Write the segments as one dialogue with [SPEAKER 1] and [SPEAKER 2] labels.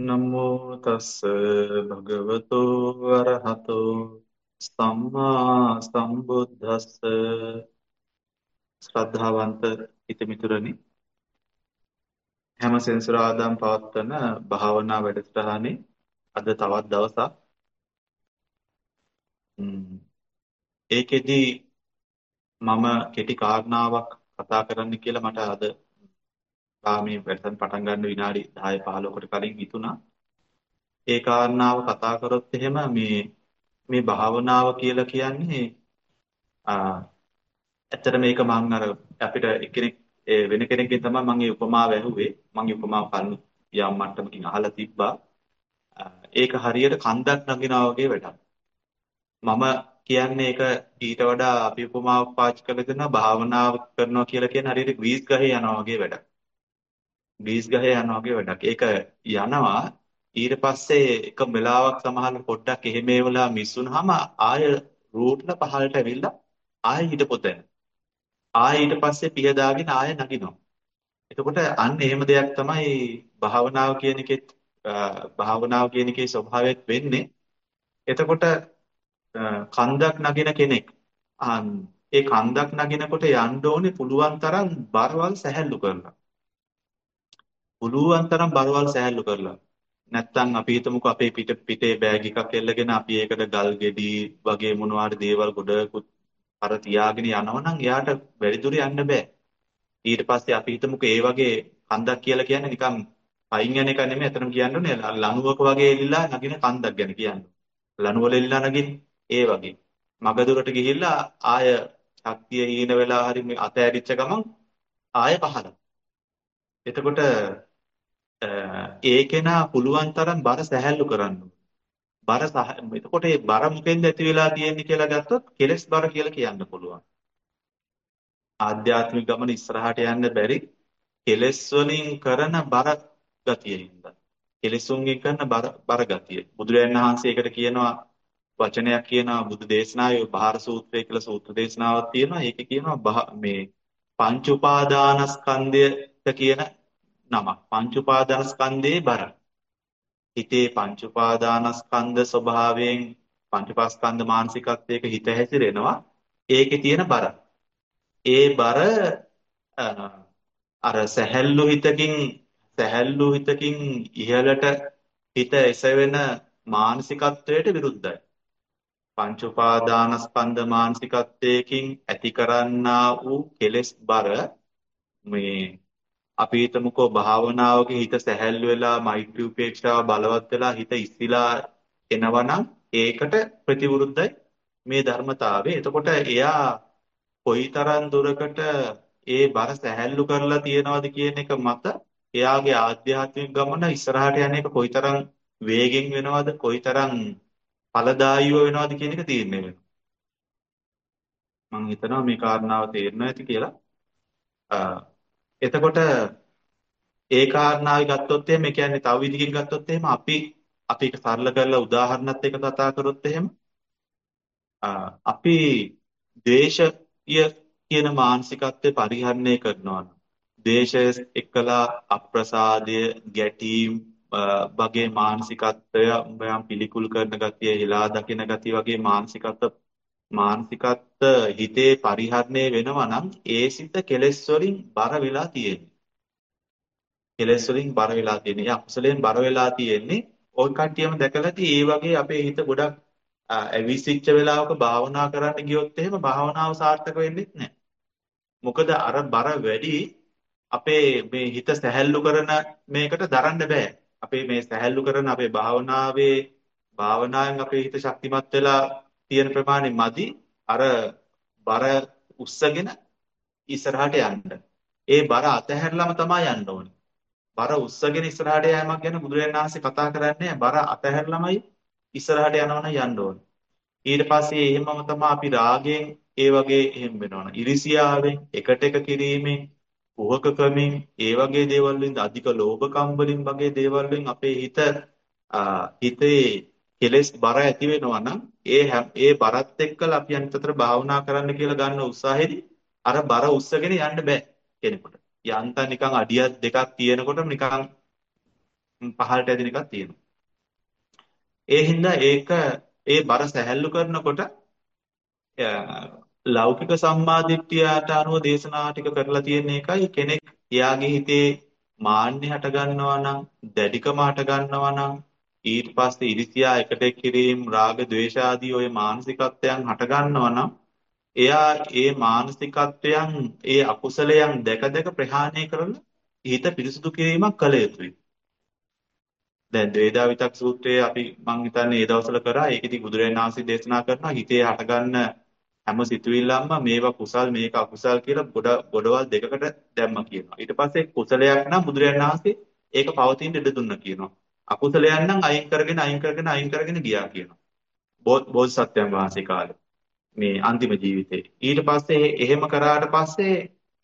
[SPEAKER 1] නමෝ තස්ස භගවතෝ අරහතෝ සම්මා සම්බුද්දස්ස ශ්‍රද්ධාවන්ත හිතමිතුරනි හැම සෙන්සුරාදාම් පවත්වන භාවනා වැඩසටහනේ අද තවත් දවසක්. ඒකෙදි මම කෙටි කාරණාවක් කතා කරන්න කියලා මට අද මේ වැඩසටහන පටන් ගන්න විනාඩි 10 15කට කලින් හිතුණා. ඒ කාරණාව කතා කරොත් එහෙම මේ මේ භාවනාව කියලා කියන්නේ ඇත්තට මේක මම අර අපිට එක්කෙනෙක් වෙන කෙනෙක්ගෙන් තමයි මම මේ උපමාව ඇහුවේ. මම මේ උපමාව කලින් යම් මට්ටමකින් අහලා තිබ්බා. ඒක හරියට කන්දක් නගිනවා වගේ වැඩක්. මම කියන්නේ ඒක ඊට වඩා අපි උපමාවක් පාවිච්චි කරලා දෙනවා භාවනාව කරනවා කියලා කියන්නේ හරියට ග්‍රීස් ගහේ යනවා වගේ වැඩක්. ග්‍රීස් ගහේ යනවා වගේ වැඩක්. ඒක යනවා ඊට පස්සේ එක වෙලාවක් සමහර පොඩ්ඩක් එහෙම වෙලා මිස් වුනහම ආය රූට්ල පහළට ඇවිල්ලා ආය හිටපොතන. ආය ඊට පස්සේ පිය දාගෙන ආය නගිනවා. එතකොට අන්න එහෙම දෙයක් තමයි භාවනාව කියන එකේ භාවනාව කියන එකේ ස්වභාවයක් වෙන්නේ. එතකොට කන්දක් නගින කෙනෙක් ඒ කන්දක් නගිනකොට යන්න ඕනේ පුළුවන් තරම් බරවල් සැහැල්ලු කරලා. පුළුවන් තරම් බරවල් සෑහළු කරලා. නැත්තම් අපි හිතමුකෝ අපේ පිට පිටේ බෑග් එකක් එල්ලගෙන අපි ඒකට ගල් ගෙඩි වගේ මොනවාරි දේවල් ගොඩකුත් අර තියාගෙන යනවනම් එයාට වැඩි දුර යන්න බෑ. ඊට පස්සේ අපි හිතමුකෝ ඒ වගේ කන්දක් කියලා කියන්නේ නිකන් පයින් යන එක නෙමෙයි අතනම කියන්නේ ලණුවක වගේ එල්ලලා නගින කන්දක් ගැන කියන්නේ. ලණුවල එල්ලලා නගින ඒ වගේ. මගදුරට ගිහිල්ලා ආය ශක්තිය හීන වෙලා හරි අත ඇරිච්ච ගමන් ආය පහළ. එතකොට ඒකේනා පුළුවන් තරම් බර සැහැල්ලු කරන්න බර එතකොට ඒ බර මොකෙන්ද ඇති වෙලා තියෙන්නේ කියලා ගත්තොත් කෙලස් බර කියලා කියන්න පුළුවන්. ආධ්‍යාත්මික ගමන ඉස්සරහට යන්න බැරි කෙලස් වලින් කරන බර ගතියින්ද. කෙලසුන්ගෙන් කරන බර බර ගතිය. බුදුරජාණන් වහන්සේ ඒකට කියනවා වචනයක් කියනවා බුදු දේශනාවේ බාහිර සූත්‍රය කියලා සූත්‍ර දේශනාවක් තියෙනවා. ඒකේ කියනවා මේ පංච උපාදානස්කන්ධය කියන නමක්. පංච උපාදානස්කන්ධයේ බර. හිතේ පංච උපාදානස්කන්ධ ස්වභාවයෙන් පංචපාස්කන්ධ මානසිකත්වයක හිත හැසිරෙනවා. ඒකේ තියෙන බර. ඒ බර අර සැහැල්ලු හිතකින් සැහැල්ලු හිතකින් ඉහළට හිත එසවෙන මානසිකත්වයට විරුද්ධයි. පංච උපාදානස්කන්ධ මානසිකත්වයකින් ඇති කරන්නා වූ කෙලෙස් බර මේ අපි හිතමුකෝ භාවනාවක හිත සැහැල්ලු වෙලා මෛත්‍රී උපේක්ෂාව බලවත් වෙලා හිත ඉස්සිලා එනවනම් ඒකට ප්‍රතිවිරුද්ධයි මේ ධර්මතාවය. එතකොට එයා කොයිතරම් දුරකට ඒ බර සැහැල්ලු කරලා තියනවද කියන එක මත එයාගේ ආධ්‍යාත්මික ගමන ඉස්සරහට යන එක කොයිතරම් වේගෙන් වෙනවද කොයිතරම් ඵලදායීව වෙනවද කියන එක තීරණය වෙනවා. මම හිතනවා මේ කාරණාව තේරෙනවා ඇති කියලා. එතකොට ඒ කාරණාවයි ගත්තොත් එහෙම ඒ කියන්නේ තව විදිහකින් ගත්තොත් එහෙම අපි අපි ඒක සරල කරලා උදාහරණත් එක්ක කතා කරොත් එහෙම අපි ද්වේෂය කියන මානසිකත්වය පරිහරණය කරනවා. ද්වේෂය එක්කලා අප්‍රසාදය, ගැටීම් වගේ මානසිකත්වය යම් පිළිකුල් කරන ගතිය, හිලා දකින ගතිය වගේ මානසිකත්ව මානසිකත්ව හිතේ පරිහරණය වෙනවා නම් ඒ සිත කෙලෙස් වලින් බර වෙලා තියෙන්නේ. කෙලෙස් වලින් බර වෙලා තියෙන්නේ. අකුසලෙන් බර වෙලා තියෙන්නේ. ওই කට්ටියම දැකලාදී ඒ වගේ අපේ හිත ගොඩක් ඇවිසිච්ච වෙලාවක භාවනා කරන්න ගියොත් එහෙම භාවනාව සාර්ථක වෙන්නේ නැහැ. මොකද අර බර වැඩි අපේ මේ හිත සැහැල්ලු කරන මේකට දරන්න බෑ. අපේ මේ සැහැල්ලු කරන අපේ භාවනාවේ භාවනාවෙන් අපේ හිත ශක්තිමත් වෙලා තියෙන ප්‍රමාණය මදි අර බර උස්සගෙන ඉස්සරහට යන්න. ඒ බර අතහැරලම තමයි යන්න ඕනේ. බර උස්සගෙන ඉස්සරහට යෑමක් ගැන බුදුරජාණන් වහන්සේ කතා කරන්නේ බර අතහැරලමයි ඉස්සරහට යනවනම් යන්න ඕනේ. ඊට පස්සේ එහෙමම තමයි අපි රාගයෙන් ඒ වගේ එහෙම වෙනවනේ. ඉරිසියාවෙන් එකට එක කිරීමෙන් කුහකකමින් ඒ වගේ දේවල් වලින් අධික ලෝභකම් වලින් වගේ දේවල් වලින් අපේ හිත හිතේ කෙලෙස් බර ඇති වෙනවා නම් ඒ ඒ බරත් එක්කලා අපි අනිතතර භාවනා කරන්න කියලා ගන්න උත්සාහෙදි අර බර උස්සගෙන යන්න බෑ කෙනෙකුට. යන්තම් නිකන් අඩියක් දෙකක් තියෙනකොටම නිකන් පහළට ඇදෙන එකක් තියෙනවා. ඒ හින්දා ඒක ඒ බර සැහැල්ලු කරනකොට ලෞකික සම්මාදිට්ඨියට අනුව දේශනා ටික කරලා තියෙන එකයි කෙනෙක් එයාගේ හිතේ මාන්නය හට ගන්නවා නම් දැඩිකම හට ගන්නවා නම් ඊට පස්සේ ඉරිසියා එකට කිරීම රාග ద్వේෂ ආදී ওই මානසිකත්වයන් හට ගන්නවා නම් එයා ඒ මානසිකත්වයන් ඒ අකුසලයන් දැක දැක ප්‍රහාණය කරලා හිත පිරිසුදු කිරීමක් කළ යුතුයි. දැන් ද්වේදා විතක් සූත්‍රයේ අපි මං හිතන්නේ ඒ දවස්වල කරා ඒකෙදි බුදුරජාණන් වහන්සේ දේශනා කරනවා හිතේ හටගන්න හැම සිතුවිල්ලක්ම මේවා කුසල් මේක අකුසල් කියලා ගොඩ ගොඩවල් දෙකකට දැම්ම කියනවා. ඊට පස්සේ කුසලයක් නම් බුදුරජාණන් වහන්සේ ඒක පවතින ඉඩ දුන්න කියනවා. අකුසලයක් නම් අයින් කරගෙන අයින් කරගෙන අයින් කරගෙන ගියා කියනවා. බෝධිසත්වයන් වහන්සේ කාලේ මේ අන්තිම ජීවිතේ. ඊට පස්සේ එහෙම කරාට පස්සේ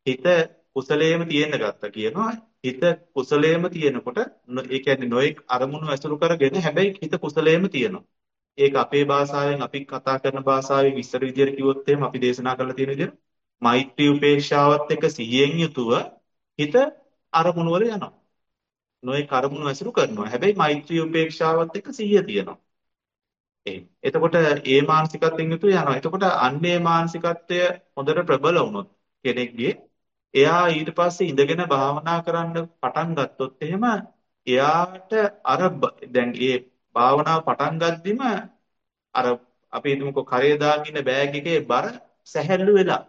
[SPEAKER 1] හිත කුසලයේම තියෙන්න ගත්තා කියනවා. හිත කුසලයේම තියෙනකොට ඒ කියන්නේ නොඑක් අරමුණු ඇසුරු කරගෙන හැබැයි හිත කුසලයේම තියෙනවා. ඒක අපේ භාෂාවෙන් අපි කතා කරන භාෂාවෙන් විස්තර විදියට කිව්වොත් එහෙම අපි දේශනා කරලා තියෙන විදියට මෛත්‍රී උපේක්ෂාවත් එක්ක සිහියෙන් යුතුව හිත අරමුණු වල යනවා. නොඑක් අරමුණු ඇසුරු කරනවා. හැබැයි මෛත්‍රී උපේක්ෂාවත් එක්ක සිහිය තියෙනවා. එතකොට ඒ මානසිකත්වයෙන් යුතුව යනවා. එතකොට අන්නේ මානසිකත්වය හොඳට ප්‍රබල වුණොත් කෙනෙක්ගේ එයා ඊට පස්සේ ඉඳගෙන භාවනා කරන්න පටන් ගත්තොත් එහෙම එයාට අර දැන් ඒ භාවනාව පටන් ගද්දිම අර අපි හිතමුකෝ කරේ දාගෙන ඉන්න බෑග් එකේ බර සැහැල්ලු වෙලා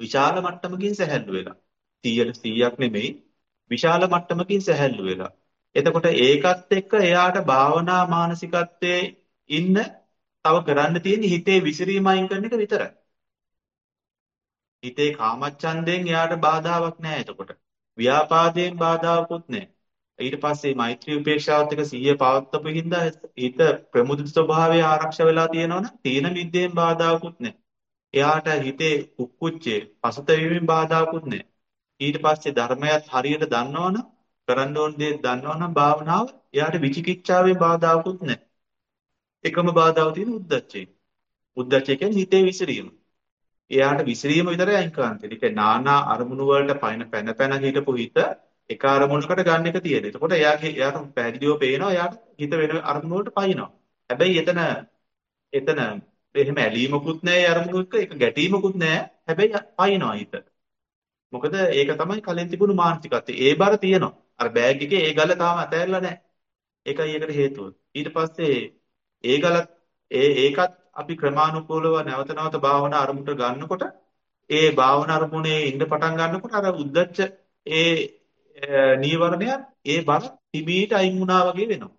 [SPEAKER 1] විශාල මට්ටමකින් සැහැල්ලු වෙලා 100ට 100ක් නෙමෙයි විශාල මට්ටමකින් සැහැල්ලු වෙලා එතකොට ඒකත් එක්ක එයාට භාවනා මානසිකත්වයේ ඉන්න තව කරන්න තියෙන හිතේ විසිරීම අයින් කරන එක විතරයි හිතේ කාමච්ඡන්දයෙන් එයාට බාධාවක් නැහැ එතකොට. ව්‍යාපාදයෙන් බාධාවකුත් නැහැ. ඊට පස්සේ මෛත්‍රී උපේක්ෂාවත් එක්ක සිහිය පවත්වපු හින්දා හිත ප්‍රමුදිත ස්වභාවය ආරක්ෂා වෙලා තියෙනවනම් තීන මිද්දෙන් බාධාවකුත් නැහැ. එයාට හිතේ කුක්කුච්චේ පසුතැවීමෙන් බාධාවකුත් නැහැ. ඊට පස්සේ ධර්මයත් හරියට දන්නවනම් කරන්න ඕන දේ දන්නවනම් භාවනාව එයාට විචිකිච්ඡාවෙන් බාධාවකුත් නැහැ. එකම බාධාව තියෙන උද්දච්චය. උද්දච්චය කියන්නේ හිතේ විසිරීම. එයාට විසිරීම විතරයි අයින් කරන්න තියෙන්නේ. ඒක නානා අරමුණු වලට පයින් පැන පැන හිටපු හිත එක අරමුණකට ගන්න එක තියෙන. එතකොට එයාගේ එයාට පැහැදිලිව පේනවා එයාට හිත වෙන අරමුණු වලට පයින්නවා. හැබැයි එතන එතන එහෙම ඇලීමකුත් නැහැ අරමුණු එක්ක ඒක ගැටීමකුත් නැහැ. හැබැයි පයින්නවා හිත. මොකද ඒක තමයි කලින් තිබුණු මානසිකත්වය. ඒ බර තියෙනවා. අර බෑග් එකේ ඒ ගල තාම අතෑරලා නැහැ. ඒකයි ඒකට හේතුව. ඊට පස්සේ ඒ ගල ඒ ඒකත් අපි ක්‍රමානුකූලව නැවත නැවත භාවනා අරමුණට ගන්නකොට ඒ භාවනා අරමුණේ ඉන්න පටන් ගන්නකොට අර උද්දච්ච ඒ නීවරණයන් ඒ බර තිබීට අයින් වුණා වගේ වෙනවා.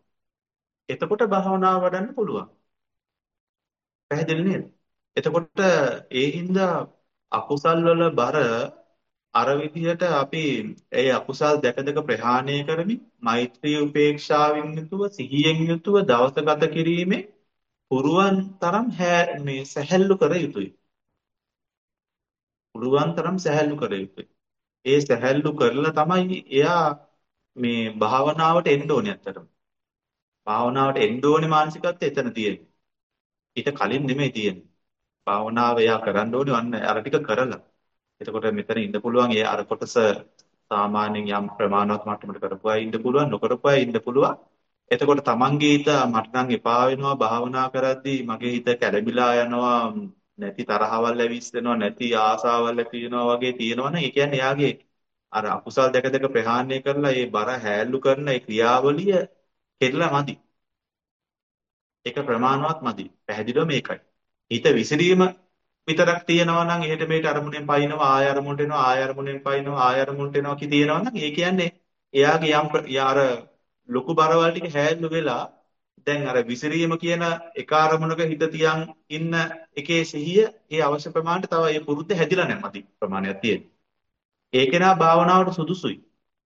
[SPEAKER 1] එතකොට භාවනාව වඩන්න පුළුවන්. පැහැදිලි නේද? එතකොට ඒ හින්දා අකුසල් වල බර අර විදිහට අපි ඒ අකුසල් දැක දැක ප්‍රහාණය කරමින් මෛත්‍රී උපේක්ෂාවෙන් යුතුව සිහියෙන් යුතුව දවස ගත කිරීමේ පුරුවන් තරම් මේ සැහැල්ලු කර යුතුයි. පුරුවන් තරම් සැහැල්ලු කර යුතුයි. ඒ සැහැල්ලු කරලා තමයි එයා මේ භාවනාවට එන්න ඕනේ අත්තටම. භාවනාවට එන්න ඕනේ මානසිකත්වය එතන තියෙන්නේ. ඊට කලින් නෙමෙයි තියෙන්නේ. භාවනාව එයා කරන්න ඕනේ අන්න අර ටික කරලා. එතකොට මෙතන ඉන්න පුළුවන් ඒ අර කොටස සාමාන්‍යයෙන් යම් ප්‍රමාණවත් මට්ටමකට කරපුවා ඉන්න පුළුවන් නොකරපුවා ඉන්න පුළුවන්. එතකොට තමන්ගේ හිත මට නම් එපා වෙනවා භාවනා කරද්දී මගේ හිත කැළඹිලා යනවා නැති තරහවල් ඇවිස්සෙනවා නැති ආසාවල් ඇති වෙනවා වගේ තියෙනවනේ ඒ කියන්නේ එයාගේ අර අකුසල් දැක දැක ප්‍රහාණය කරලා ඒ බර හැල්ලු කරන ඒ ක්‍රියාවලිය කෙරලා මදි. ඒක ප්‍රමාණවත් මදි. පැහැදිලිව මේකයි. හිත විසිරීම විතරක් තියෙනවා නම් එහෙට මෙහෙට අරමුණෙන් පයින්නවා ආය අරමුණට එනවා ආය අරමුණෙන් පයින්නවා ආය අරමුණට එනවා කි තියෙනවා නම් ඒ කියන්නේ එයාගේ යම් යාර ලොකු බරවල් ටික හැල්ලු වෙලා දැන් අර විසිරීම කියන එක අරමුණක හිත තියන් ඉන්න එකේ සිහිය ඒ අවශ්‍ය ප්‍රමාණයට තව ඒ පුරුද්ද හැදිලා නැහැ මදි ප්‍රමාණයක් තියෙන. ඒකේනා භාවනාවට සුදුසුයි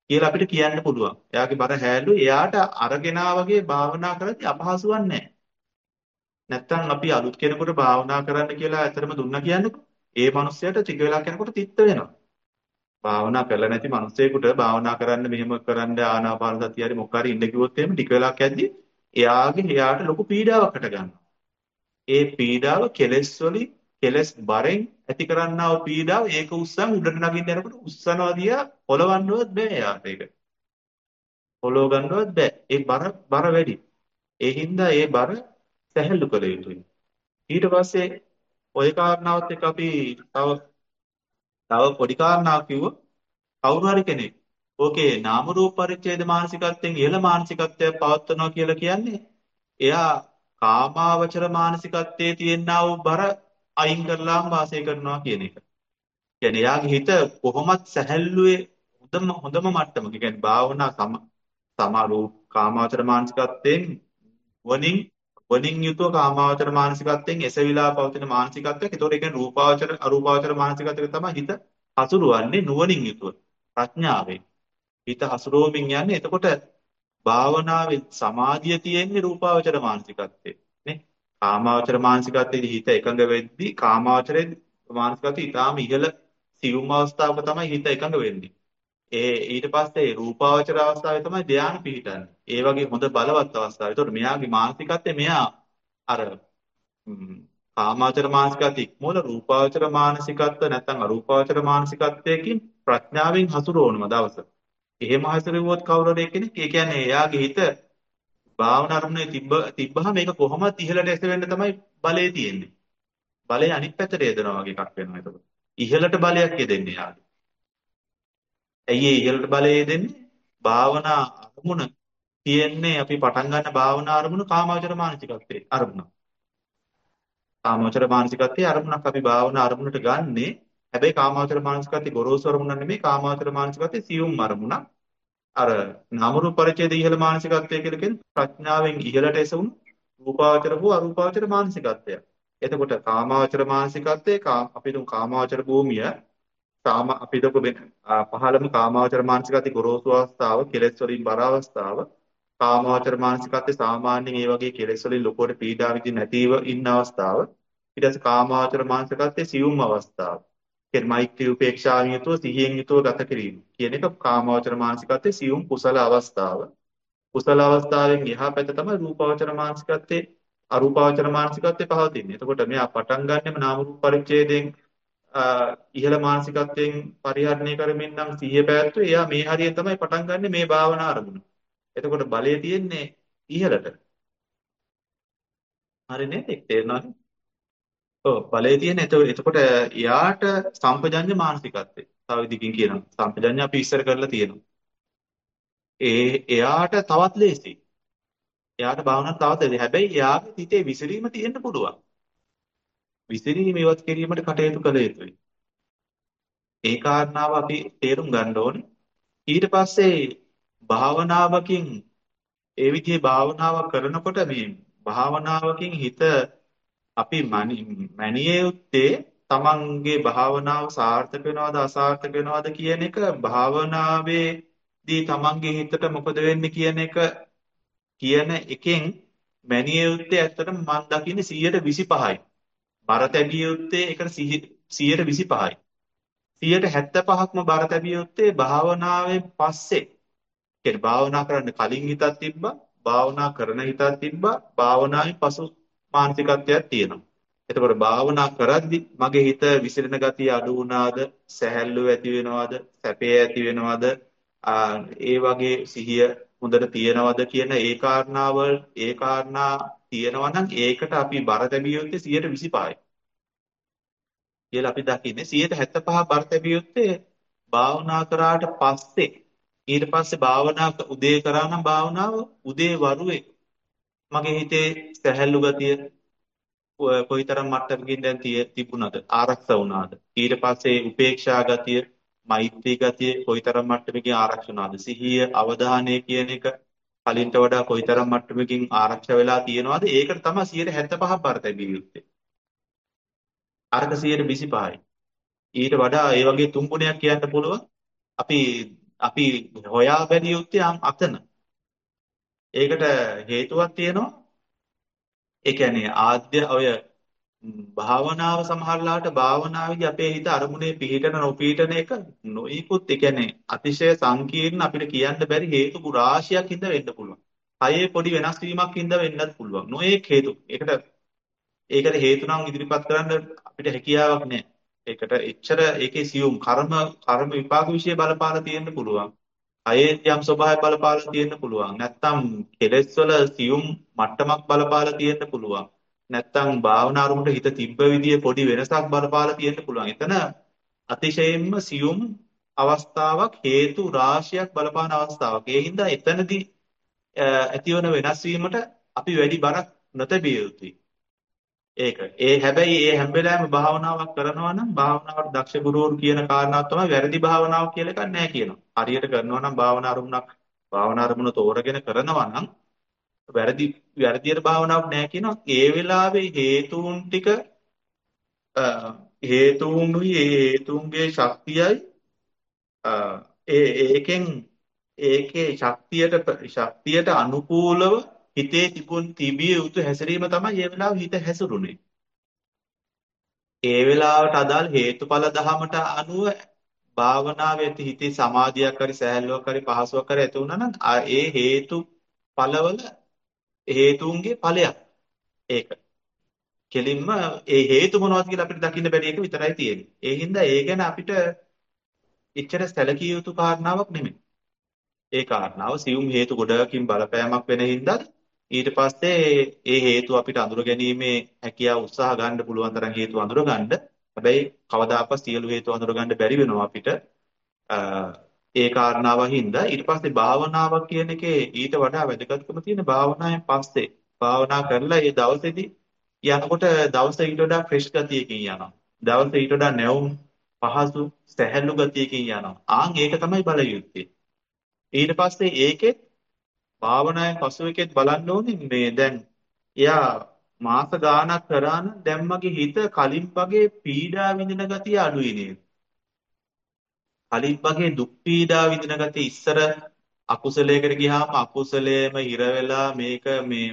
[SPEAKER 1] කියලා අපිට කියන්න පුළුවන්. එයාගේ බර හැල්ලු එයාට අරගෙනා වගේ භාවනා කරද්දී අපහසුවක් නැහැ. නැත්තම් අපි අලුත් කෙනෙකුට භාවනා කරන්න කියලා ඇතරම දුන්නා කියන්නේ ඒ මනුස්සයාට ටික වෙලා යනකොට තිත්ත වෙනවා. භාවනා කරලා නැති මිනිස්සෙකුට භාවනා කරන්න මෙහෙම කරන්න ආනාපාන සතිය හරි මොකක් හරි ඉන්න කිව්වොත් එහෙම ටික වෙලාවක් යද්දි එයාගේ එයාට ලොකු පීඩාවකට ගන්නවා. ඒ පීඩාව කෙලෙස් වලින් කෙලස් බරෙන් ඇති කරන්නා වූ පීඩාව ඒක උස්සන් උඩට නගින්න යනකොට උස්සනවා දිහා පොළවන්නවත් බෑ යාට ඒක. පොළව ගන්නවත් බෑ. ඒ බර බර වැඩි. ඒ හින්දා ඒ බර සැහැල්ලු කළ යුතුයි. ඊට පස්සේ ওই කාරණාවත් එක්ක අපි තව තව පොඩි කාරණාවක් කිව්වොත් කවුරු හරි කෙනෙක් ඕකේ නාම රූප පරිච්ඡේද මානසිකත්වයෙන් ඉහළ මානසිකත්වයක් පවත්වනවා කියලා කියන්නේ එයා කාමාවචර මානසිකත්වයේ තියෙනා වූ බර අයින් කරලාම වාසය කරනවා කියන එක. කියන්නේ එයාගේ හිත කොහොමත් සැහැල්ලුවේ හොඳම හොඳම මට්ටමක. කියන්නේ භාවනා සම සමාරූප කාමාවචර මානසිකත්වයෙන් වනින් වනින් යුතුව කාමාවචර මානසිකත්වයෙන් එසවිලා පවතින මානසිකත්වයක්. ඒතකොට ඒ කියන්නේ රූපාවචර අරූපාවචර මානසිකත්වයක තමයි හිත හසුරුවන්නේ නුවණින් යුතුව. ප්‍රඥාවෙන්. හිත හසුරුවමින් යන්නේ. එතකොට භාවනාවේ සමාධිය තියෙන්නේ රූපාවචර මානසිකත්වයේ. නේ? කාමාවචර මානසිකත්වයේදී හිත එකඟ වෙද්දී කාමාවචරයේ මානසිකත්වය ඊටාම ඉහළ සියුම් අවස්ථාවක තමයි හිත එකඟ වෙන්නේ. ඒ ඊට පස්සේ රූපාවචර අවස්ථාවේ තමයි ධානය පිහිටන්නේ. ඒ වගේ හොඳ බලවත් අවස්ථාව. ඒතකොට මෙයාගේ මානසිකත්වය මෙයා අර කාමාවචර මානසිකත්වය ඉක්මවල රූපාවචර මානසිකත්ව නැත්නම් අරූපාවචර මානසිකත්වයකින් ප්‍රඥාවෙන් හසුරවනම දවස. එහෙම හසුරුවුවොත් කවුරුද කෙනෙක්? ඒ කියන්නේ එයාගේ හිත භාවනා අරමුණේ තිබ්බ තිබ්බහම මේක කොහොමද ඉහළට එසවෙන්න තමයි බලය තියෙන්නේ. බලය අනිත් පැත්තට යදනවා වගේ එකක් වෙනවා එතකොට. ඉහළට බලයක් යදෙන්නේ යාගේ. ඇයි ඒ ඉහළට බලය දෙන්නේ? භාවනා අරමුණ තියෙන්නේ අපි පටන් ගන්න භාවනා අරමුණ කාමාවචර මානසිකත්වයේ අරමුණ. කාමාවචර මානසිකත්වයේ අරමුණක් අපි භාවනා අරමුණට ගන්නේ හැබැයි කාමාවචර මානසිකත්වයේ ගොරෝසු අරමුණ නෙමෙයි කාමාවචර මානසිකත්වයේ සියුම් අරමුණක්. අර නාමරු පරිච්ඡේද ඉහළ මානසිකත්වය කියලා කියන්නේ ප්‍රඥාවෙන් ඉහළට එසවුණු රූපාවචර හෝ අරූපාවචර මානසිකත්වය. එතකොට කාමාවචර මානසිකත්වයේ අපි දුම් කාමාවචර භූමිය කාම අපි දක පහළම කාමාවචර මානසිකත්වයේ ගොරෝසු අවස්ථාව කෙලෙස් වලින් බර අවස්ථාව. කාමාවචර මානසිකත්වයේ සාමාන්‍යයෙන් ඒ වගේ කෙලෙස් වලින් ලොකුවට පීඩා විඳින්න නැතිව ඉන්න අවස්ථාව. ඊට පස්සේ කාමාවචර මානසිකත්වයේ සියුම් අවස්ථාව. කියන්නේ මෛත්‍රී උපේක්ෂාවෙන් යුතුව සිහියෙන් යුතුව ගත කිරීම කියන එක කාමාවචර මානසිකත්වයේ සියුම් කුසල අවස්ථාව. කුසල අවස්ථාවෙන් එහා පැත්ත තමයි රූපාවචර මානසිකත්වයේ අරූපාවචර මානසිකත්වයේ පවතින්නේ. එතකොට මෙයා පටන් ගන්නෙම නාම රූප පරිච්ඡේදයෙන් ඉහළ මානසිකත්වයෙන් පරිහරණය කරමින් නම් සිහිය පැවැත්වුවේ එයා මේ හරියෙන් තමයි පටන් ගන්නෙ මේ භාවනා අරමුණ. එතකොට බලය තියෙන්නේ ඉහළට. හරි නේද? තේරෙනවද? ඔව් බලය තියෙන එතකොට එයාට සම්පජඤ්ඤ මානසිකත්වය. තව විදිහකින් කියනවා. සම්පජඤ්ඤ අපි ඉස්සර කරලා තියෙනවා. ඒ එයාට තවත් ලේසි. එයාට භාවනාවක් තවත් ලේසි. හැබැයි එයාගේ හිතේ විසිරීම තියෙන්න පුළුවන්. විසිරීම ඉවත් කිරීමට කටයුතු කළ යුතුයි. ඒ කාරණාව අපි තේරුම් ගන්න ඕනේ. ඊට පස්සේ භාවනාවකින් ඒ විදිහේ භාවනාවක් කරනකොට මේ භාවනාවකින් හිත අපි මැනියේ යුත්තේ තමන්ගේ භාවනාව සාර්ථක වෙනවද අසාර්ථක වෙනවද කියන එක භාවනාවේදී තමන්ගේ හිතට මොකද වෙන්නේ කියන එක කියන එකෙන් මැනියේ යුත්තේ ඇත්තටම මම දකින්නේ 125යි. බර තැබිය යුත්තේ ඒකට 125යි. 175ක්ම බර තැබිය යුත්තේ භාවනාවෙන් පස්සේ. කියන්නේ භාවනා කරන්න කලින් හිතක් තිබ්බා, භාවනා කරන හිතක් තිබ්බා, භාවනාවෙන් පසු මානසිකත්වයක් තියෙනවා. එතකොට භාවනා කරද්දි මගේ හිත විසිරෙන ගතිය අඩු වුණාද, සැහැල්ලුව ඇති වෙනවද, සැපේ ඇති වෙනවද, ඒ වගේ සිහිය හොඳට තියනවද කියන ඒ කාරණාව ඒ කාරණා තියෙනවා නම් ඒකට අපි බර තැබිය යුත්තේ 125යි. කියලා අපි දකින්නේ. 175 බර තැබිය යුත්තේ භාවනා කරාට පස්සේ. ඊට පස්සේ භාවනා උදේ කරා නම් භාවනාව උදේ වරුවේ. මගේ හිතේ සැහැල්ලු ගතිය කොයිතරම් මට්ටමකින් දැන් තිබුණාද? ආරක්ෂා වුණාද? ඊට පස්සේ උපේක්ෂා ගතිය මෛත්‍රී ගතිය කොයිතරම් මට්ටමකින් ආරක්ෂා වුණාද? සිහිය අවධානය කියන එක කලින්ට වඩා කොයිතරම් මට්ටමකින් ආරක්ෂා වෙලා තියෙනවද? ඒකට තමයි 175 බර තැබිය යුත්තේ. අර්ග 125යි ඊට වඩා ඒ වගේ තුන් ගුණයක් කියන්න පුළුවන්. අපි අපි හොයා බැලිය යුත්තේ අතන. ඒකට හේතුවක් තියෙනවා. ඒ කියන්නේ ආද්‍ය ඔය භාවනාව සමහරලාට භාවනාවේදී අපේ හිත අරමුණේ පිහිටන නොපිහිටන එක නොයිකුත් ඒ කියන්නේ අතිශය සංකීර්ණ අපිට කියන්න බැරි හේතු රාශියක් හින්දා වෙන්න පුළුවන්. කයේ පොඩි වෙනස් වීමක් හින්දා වෙන්නත් පුළුවන්. නොඒක හේතු. ඒකට ඒකට හේතු නම් ඉදිරිපත් කරන්න අපිට හැකියාවක් නැහැ. ඒකට එච්චර ඒකේ සියුම් කර්ම කර්ම විපාක વિશે බලපාලා තියෙන්න පුළුවන්. කයේ යම් ස්වභාවය බලපාලා තියෙන්න පුළුවන්. නැත්තම් කෙලෙස් වල සියුම් මට්ටමක් බලපාලා තියෙන්න පුළුවන්. නැත්තම් භාවනා අරමුණට හිත තිබ්බ විදිය පොඩි වෙනසක් බලපාලා තියෙන්න පුළුවන්. එතන අතිශයින්ම සියුම් අවස්ථාවක් හේතු රාශියක් බලපාන අවස්ථාවක්. ඒ හින්දා එතනදී ඇතිවන වෙනස් වීමට අපි වැඩි බරක් නොතැබිය යුතුයි. ඒක. ඒ හැබැයි ඒ හැම වෙලාවෙම භාවනාවක් කරනවා නම් භාවනාවට දක්ෂ ගුරුවරු කියන කාරණාව තමයි වැරදි භාවනාව කියලා එකක් නැහැ කියනවා. හරියට කරනවා නම් භාවනා අරමුණක් භාවනා අරමුණ තෝරගෙන කරනවා නම් වැරදි වැරදියට භාවනාවක් නැහැ කියනවා. ඒ වෙලාවේ හේතුන් ටික හේතුන්හි ඒ හේතුන්ගේ ශක්තියයි ඒ ඒකෙන් ඒකේ ශක්තියට ශක්තියට අනුකූලව හිතේ තිබුණ තිබිය යුතු හැසිරීම තමයි ඒ වෙලාව හිත හැසිරුනේ. ඒ වෙලාවට අදාළ හේතුඵල ධහමට අනුව භාවනාවේ හිතේ සමාධියක් හරි සෑහලුවක් හරි පහසුවක් හරි ඇති වුණා නම් ඒ හේතු ඵලවල හේතුන්ගේ ඵලයක්. ඒක. කෙලින්ම ඒ හේතු මොනවද කියලා අපිට දකින්න බැරි එක විතරයි තියෙන්නේ. ඒ හින්දා ඒ ගැන අපිට එච්චර සැලකිය යුතු කාරණාවක් නෙමෙයි. ඒ කාරණාව සියුම් හේතු ගොඩකින් බලපෑමක් වෙන හින්දා ඊට පස්සේ ඒ හේතු අපිට අඳුර ගැනීමේ හැකියාව උත්සාහ ගන්න පුළුවන් තරම් හේතු අඳුර ගන්න. හැබැයි කවදාකවත් සියලු හේතු අඳුර ගන්න බැරි වෙනවා අපිට. ඒ කාරණාව හින්දා ඊට පස්සේ භාවනාවක් කියන එකේ ඊට වඩා වැදගත්කම තියෙන භාවනාවෙන් පස්සේ භාවනා කරලා ඒ දවසේදී යනකොට දවස ඊට වඩා ෆ්‍රෙෂ් ගතියකින් යනවා. දවස ඊට වඩා නැවුම් පහසු සැහැල්ලු ගතියකින් යනවා. ආන් ඒක තමයි බල යුත්තේ. ඊට පස්සේ ඒකෙත් භාවනාවේ පසු එකෙත් බලන්න ඕනේ මේ දැන් එයා මාස ගාණක් කරා නම් දැන් මගේ හිත කලින් වගේ පීඩා විඳින ගතිය අඩුයි නේද? කලින් වගේ දුක් පීඩා විඳින ගතිය ඉස්සර අකුසලයකට ගියාම අකුසලයේම හිර වෙලා මේක මේ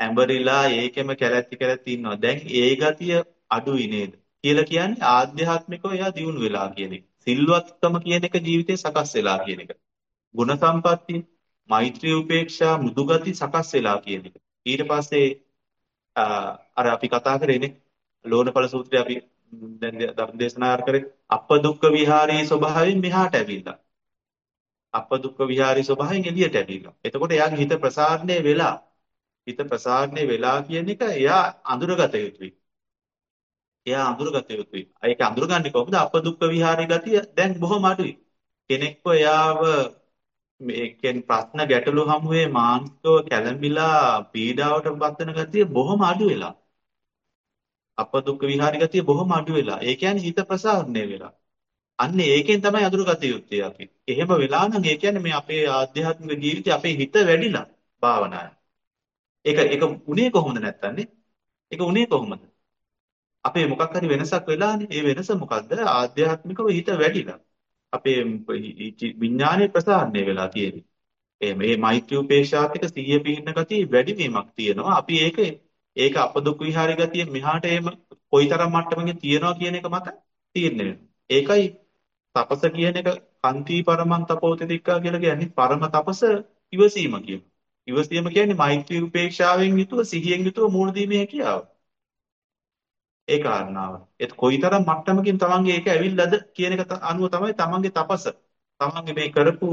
[SPEAKER 1] ඇඹරිලා ඒකෙම කැලැත්ති කැලැත්ති ඉන්නවා. දැන් ඒ ගතිය අඩුයි නේද? කියලා කියන්නේ ආධ්‍යාත්මිකව එයා දියුණු වෙලා කියන එක. සිල්වත්කම කියන එක ජීවිතේ සකස් වෙලා කියන එක. ගුණ සම්පatti, මෛත්‍රී උපේක්ෂා, මෘදුගති සකස් වෙලා කියන එක. ඊට පස්සේ අර අපි කතා කරේනේ ලෝණපල සූත්‍රය අපි දැන් ධර්ම දේශනා කරේ අප දුක්ඛ විහාරී ස්වභාවයෙන් මෙහාට ඇවිල්ලා. අප දුක්ඛ විහාරී ස්වභාවයෙන් එළියට ඇවිල්ලා. එතකොට එයාගේ හිත ප්‍රසාරණය වෙලා හිත ප්‍රසාරණය වෙලා කියන එක එයා අඳුරගත යුතුයි. එයා අඳුරගත යුතුයි. ඒක අඳුරගන්නේ කොහොමද? අප දුක්ඛ විහාරී ගතිය දැන් බොහොම අඩුයි. කෙනෙක්ව එයාව මේකෙන් ප්‍රශ්න ගැටලු හමුවේ මානසිකව කැළඹිලා පීඩාවට පත්වන ගතිය බොහොම අඩු වෙලා. අප දුක්ඛ විහාරී ගතිය බොහොම අඩු වෙලා. ඒ කියන්නේ හිත ප්‍රසාරණය වෙලා. අන්න ඒකෙන් තමයි අඳුරගත යුත්තේ අපි. එහෙම වෙලා නම් ඒ කියන්නේ මේ අපේ ආධ්‍යාත්මික ජීවිතේ අපේ හිත වැඩිලා භාවනාවේ. ඒක ඒක උනේ කොහොමද නැත්තන්නේ? ඒක උනේ කොහොමද? අපේ මොකක් හරි වෙනසක් වෙලානේ. ඒ වෙනස මොකද්ද? ආධ්‍යාත්මිකව හිත වැඩිලා. අපේ විඥානයේ ප්‍රසාරණය වෙලා තියෙන්නේ. ඒ මේ මෛත්‍රී උපේක්ෂාතික සිහිය පිහින්න ගතිය වැඩිවීමක් තියෙනවා. අපි ඒක ඒක අපදුක් විහාරී ගතිය මෙහාට එම කොයිතරම් මට්ටමකින් තියනවා කියන එක මත තීරණය වෙනවා. ඒකයි තපස කියන එක කන්ති පරමං තපෝතිතික්කා කියලා කියන්නේ පරම තපස ඉවසීම කියන. ඉවසීම කියන්නේ මෛත්‍රී උපේක්ෂාවෙන් යුතුව සිහියෙන් යුතුව මූණ දීමේ හැකියාව. ඒ කාරණාව. ඒත් කොයිතරම් මට්ටමකින් තමන්ගේ ඒක ඇවිල්ලාද කියන එක අනුව තමයි තමන්ගේ තපස. තමන්ගේ මේ කරපු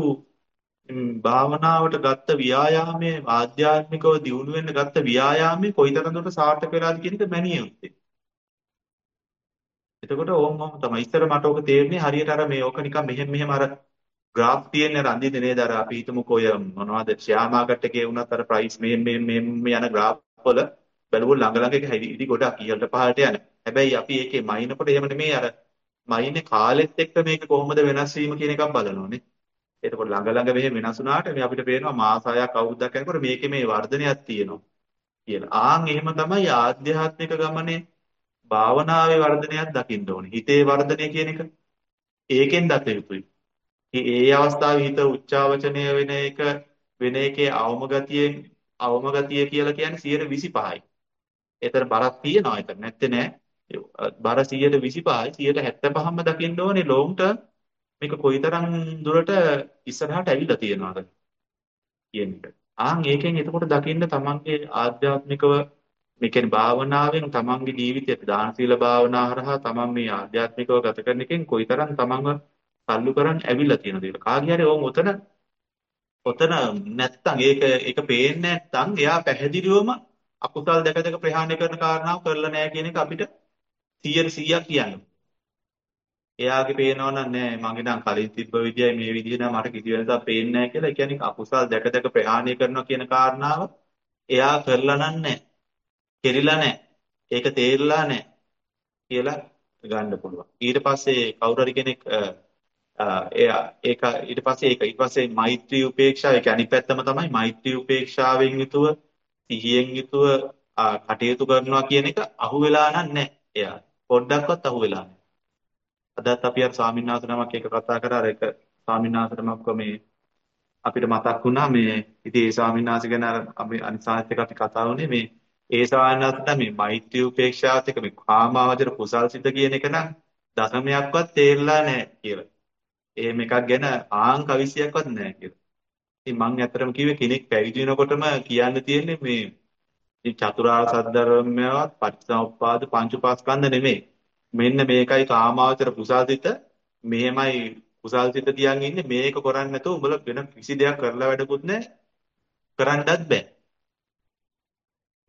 [SPEAKER 1] භාවනාවට ගත්ත ව්‍යායාමයේ ආධ්‍යාත්මිකව දියුණු වෙන්න ගත්ත ව්‍යායාමයේ කොයිතරම් දුරට සාර්ථක වෙලාද කියන එක මැනිය යුත්තේ. එතකොට ඕම් ඕම් තමයි. ඉස්සර මට ඕක තේරෙන්නේ හරියට අර මේ ඕක නිකන් මෙහෙම මෙහෙම අර ග්‍රාෆ් තියෙන අර අඳින්නේ නේද අර අපි හිතමුකෝ ඔය මොනවද ෂෙයා මාකට් එකේ වුණත් අර ප්‍රයිස් මෙහෙම මෙහෙම මෙහෙම යන ග්‍රාෆ් වල බැලුවොත් ළඟ ළඟ එක ඉදි ගොඩක් ඉහළට පහළට යන. හැබැයි අපි ඒකේ මයින්කොට එහෙම නෙමෙයි අර මයින්නේ කාලෙත් එක්ක මේක කොහොමද වෙනස් වීම කියන එකක් බලනවානේ. එතකොට ළඟ ළඟ මෙහෙම වෙනස් වුණාට මේ අපිට පේනවා මාස 6ක් අවුරුද්දක් යනකොට මේකේ මේ වර්ධනයක් තියෙනවා කියලා. ආන් එහෙම තමයි ආධ්‍යාත්මික ගමනේ භාවනාවේ වර්ධනයක් දකින්න ඕනේ. හිතේ වර්ධනය කියන එක ඒකෙන් දත යුතුයි. ඒ අවස්ථාවේ හිත උච්චාවචනය වෙන එක වෙන එකේ අවම ගතියෙන් අවම ගතිය කියලා කියන්නේ 125යි. ඒතර බරක් තියෙනවා ඒතර නැත්තේ නෑ. බර 125යි 175ම දකින්න ඕනේ ලොන්ග් ටර්ම් මේක කොයිතරම් දුරට ඉස්සරහට ඇවිල්ලා තියෙනවද කියන එක. ආන් ඒකෙන් එතකොට දකින්න තමන්ගේ ආධ්‍යාත්මිකව මේ කියන්නේ භාවනාවෙන් තමන්ගේ ජීවිතයට දාන සීල භාවනා හරහා තමන් මේ ආධ්‍යාත්මිකව ගත කරන එකෙන් කොයිතරම් තමන්ව සල්ලු කරන් ඇවිල්ලා තියෙනවද කියලා. කාගේ හරි ඕම් උතන ඔතන නැත්තම් ඒක ඒක පේන්නේ නැත්තම් එයා පැහැදිලිවම අකුසල් දැක දැක ප්‍රහාණය කරන කාරණාව කරලා නැහැ කියන එක අපිට 100 100ක් කියන්න. එයාගේ පේනව නම් නෑ මගේ නම් කලින් තිබ්බ විදියයි මේ විදිය නම් මට කිසි වෙනසක් පේන්නේ නැහැ කියලා. ඒ කියන්නේ අකුසල් දැක දැක ප්‍රහාණය කරනවා කියන කාරණාව එයා කරලා නැහැ. කෙරිලා නැහැ. ඒක තේරිලා නැහැ කියලා ගන්න පුළුවන්. ඊට පස්සේ කවුරු හරි කෙනෙක් එයා ඒක ඊට පස්සේ ඒක ඊට පස්සේ මෛත්‍රී උපේක්ෂාව ඒක අනිත් පැත්තම තමයි මෛත්‍රී උපේක්ෂාවෙන් යුතුව සිහියෙන් යුතුව කටයුතු කරනවා කියන එක අහු වෙලා නැහැ එයා. පොඩ්ඩක්වත් අහු වෙලා නැහැ. අදත් අපි අර ස්වාමීන් වහන්සේ නමක් එක කතා කරා අර එක ස්වාමීන් වහන්සේ නමක් මේ අපිට මතක් වුණා මේ ඉතින් ඒ ස්වාමීන් වහන්සේ ගැන අර අපි අනිත් සාහිත්‍යක අපි කතා වුණේ මේ ඒ ස්වාමීන් වහන්සේ මේ මෛත්‍රී උපේක්ෂාවත් එක මේ කාමාවචර කුසල් සිත කියන එක නම් දශමයක්වත් තේරලා නැහැ කියලා. එහෙම එකක් ගැන ආං කවිසියක්වත් නැහැ කියලා. ඉතින් මම ඇත්තටම කිව්වේ කෙනෙක් පැවිදි වෙනකොටම කියන්න තියෙන්නේ මේ චතුරාර්ය සත්‍ය පටිච්චසමුප්පාද පංච උපාස්කන්ධ නෙමෙයි. මෙන්න මේකයි කාමාවචර කුසල්සිත මෙහෙමයි කුසල්සිත තියන් ඉන්නේ මේක කරන්නේ නැතුව උඹලා වෙන කිසි දෙයක් කරලා වැඩකුත් නැහැ. කරන්නත් බෑ.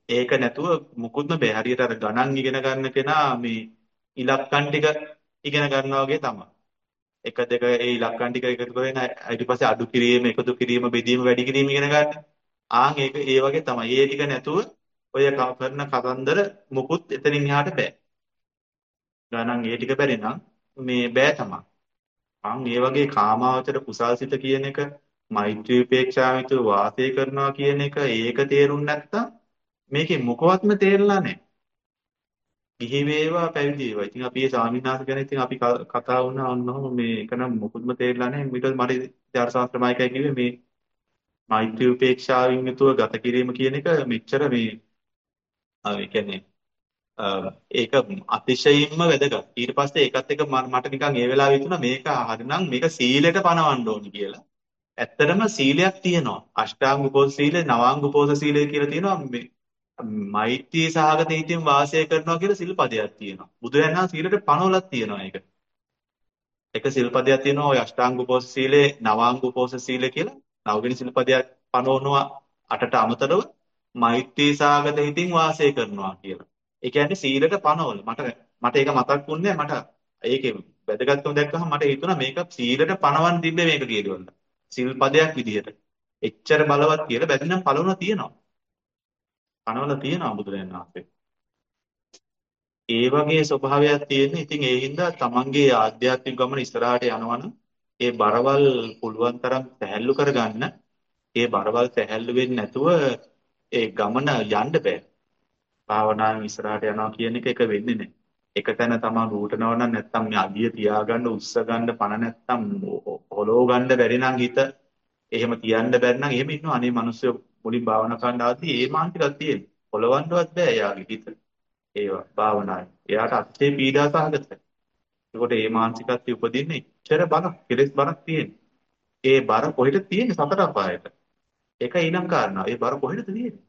[SPEAKER 1] ඒක නැතුව මුකුත්ම බෑ. හරියට අර ගණන් ඉගෙන ගන්න කෙනා මේ ඉලක්කම් ටික ඉගෙන ගන්නවා වගේ තමයි. එක දෙක ඒ ඉලක්කම් ටික එකතු කරගෙන ඊට පස්සේ අඩු කිරීම එකතු කිරීම බෙදීම වැඩි කිරීම ඉගෙන ගන්න. ආන් ඒක ඒ වගේ තමයි. ඒ ටික නැතුව ඔය කරන කතන්දර මුකුත් එතනින් එහාට බෑ. ගණන් ඒ ටික බැරි නම් මේ බෑ තමයි. ආන් මේ වගේ කාමාවචර කුසල්සිත කියන එක මෛත්‍රී උපේක්ෂාවිත වාසය කරනවා කියන එක ඒක තේරුම් නැත්තම් මේකේ මොකවත්ම තේරලා නැහැ. ගිහි වේවා පැවිදි වේවා. ඉතින් අපි මේ ස්වාමීනාථ ගැන ඉතින් අපි කතා වුණා ඔන්නෝම මේ එක නම් මොකුත්ම තේරලා නැහැ. ඊට මට විචාර ශාස්ත්‍ර මායිකයි කිව්වේ මේ මෛත්‍රී උපේක්ෂාවෙන් යුතුව ගත කිරීම කියන එක මෙච්චර මේ ඒ කියන්නේ Um, ඒක අතිශයින්ම වැදගත්. ඊට පස්සේ ඒකත් එක්ක මට නිකන් ඒ වෙලාවෙ හිතුණා මේක හරිනම් මේක සීලයට පනවන්න ඕනි කියලා. ඇත්තටම සීලයක් තියෙනවා. අෂ්ටාංග උපෝස සීලය, නවාංග උපෝස සීලය කියලා තියෙනවා. මෛත්‍රී සහගත හිතින් වාසය කරනවා කියලා සිල්පදයක් තියෙනවා. බුදුරජාණන් වහන්සේ සීලයට පනවලක් තියෙනවා ඒක. එක සිල්පදයක් තියෙනවා ඔය අෂ්ටාංග උපෝස සීලේ, නවාංග උපෝස සීලය කියලා. නවගෙන සිල්පදයක් පනවනවා අටට අමතරව මෛත්‍රී සහගත හිතින් වාසය කරනවා කියලා. ඒ කියන්නේ සීලයට පනවල. මට මට ඒක මතක් වුණේ මට ඒකේ වැදගත්කම දැක්කහම මට හිතුණා මේක සීලයට පනවන්න තිබ්බේ මේක කියලා. සිල්පදයක් විදිහට. එච්චර බලවත් කියලා බැරිනම් පළවන තියෙනවා. පනවල තියෙනවා බුදුරජාණන් වහන්සේ. ඒ වගේ ස්වභාවයක් තියෙන. ඉතින් ඒ හින්දා තමන්ගේ ආධ්‍යාත්මික ගමන ඉස්සරහට යනවනම් ඒ බරවල් පුළුවන් තරම් සැහැල්ලු කරගන්න. ඒ බරවල් සැහැල්ලු වෙන්නේ නැතුව ඒ ගමන යන්න බෑ. භාවනාවෙන් ඉස්සරහට යනවා කියන එක එක වෙන්නේ නැහැ. එක තැන තමයි රූටනවා නම් නැත්තම් මේ අදිය තියාගන්න උස්ස ගන්න පණ නැත්තම් හොලෝ ගන්න බැරි නම් හිත එහෙම තියන්න බැරි නම් එහෙම ඉන්නවා අනේ මිනිස්සු මුලින් භාවනා කරන්න ආදී ඒ මානසිකක් තියෙන. පොළවන්නවත් බෑ එයාගේ හිත. ඒවා භාවනාවේ. එයාට අත්යේ පීඩා සහගතයි. ඒකොට ඒ මානසිකත්වය උපදින්නේ ඉච්ඡර බරක්, කෙලෙස් බරක් තියෙන. ඒ බර කොහෙද තියෙන්නේ සතර අපායට. ඒක ඊනම් කාරණා. ඒ බර කොහෙද තියෙන්නේ?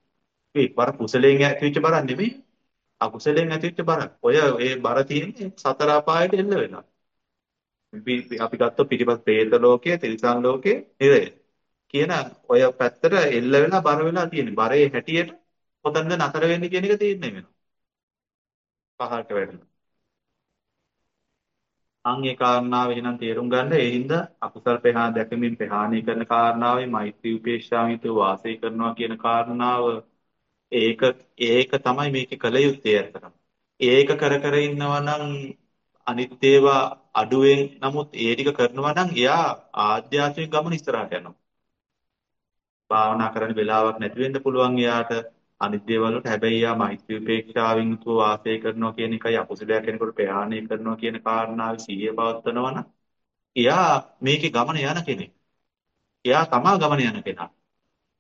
[SPEAKER 1] ඒ බර කුසලයෙන් ඇතිවෙච්ච බරක් නෙමෙයි. අකුසලයෙන් ඇතිවෙච්ච බරක්. ඔය ඒ බර තියෙන්නේ සතර අපායට එන්න වෙනවා. අපි ගත්තොත් පිටිපස්ස പ്രേත ලෝකයේ, තිරිසන් ලෝකයේ, නිරය. කියන ඔය පැත්තට එල්ල වෙලා බර වෙලා තියෙන. බරේ හැටියට කොතනද නතර වෙන්නේ කියන එක තීරණය වෙනවා. පහකට වැටෙනවා. අන් ඒ කාරණාව එහෙනම් තේරුම් ගන්න. ඒ හින්දා අකුසල් පහා දැකමින් ප්‍රහාණය කරන කාරණාවේ මෛත්‍රී උපේක්ෂාවිත වාසය කරනවා කියන කාරණාව ඒක ඒක තමයි මේකේ කල යුත්තේ අතරම. ඒක කර කර ඉන්නවා නම් අනිත් ඒවා අඩුවෙන් නමුත් ඒ ටික කරනවා නම් එයා ආධ්‍යාත්මික ගමන ඉස්සරහට යනවා. භාවනා කරන්න වෙලාවක් නැති වෙන්න පුළුවන් එයාට අනිත් දේවල් වලට හැබැයි යා මෛත්‍රී උපේක්ෂාවෙන් යුතුව වාසය කරනවා කියන එකයි අකුසලයක් කෙනෙකුට ප්‍රහාණය කරනවා කියන කාරණාවේ සිහිය පවත්වනවා නම් එයා මේකේ ගමන යන කෙනෙක්. එයා තමා ගමන යන කෙනා.